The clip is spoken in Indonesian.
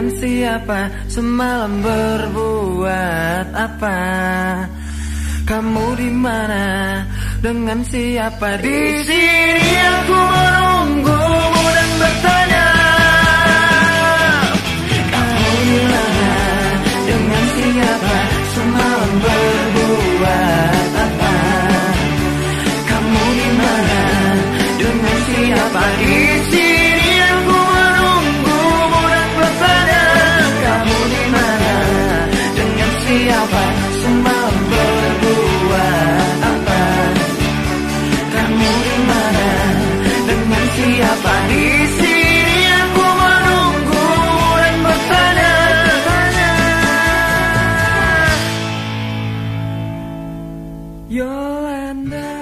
dengan siapa? Semalam berbuat apa? Kamu di mana? Dengan siapa? Di sini aku you and I.